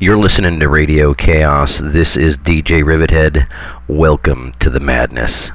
You're listening to Radio Chaos. This is DJ Rivethead. Welcome to the madness.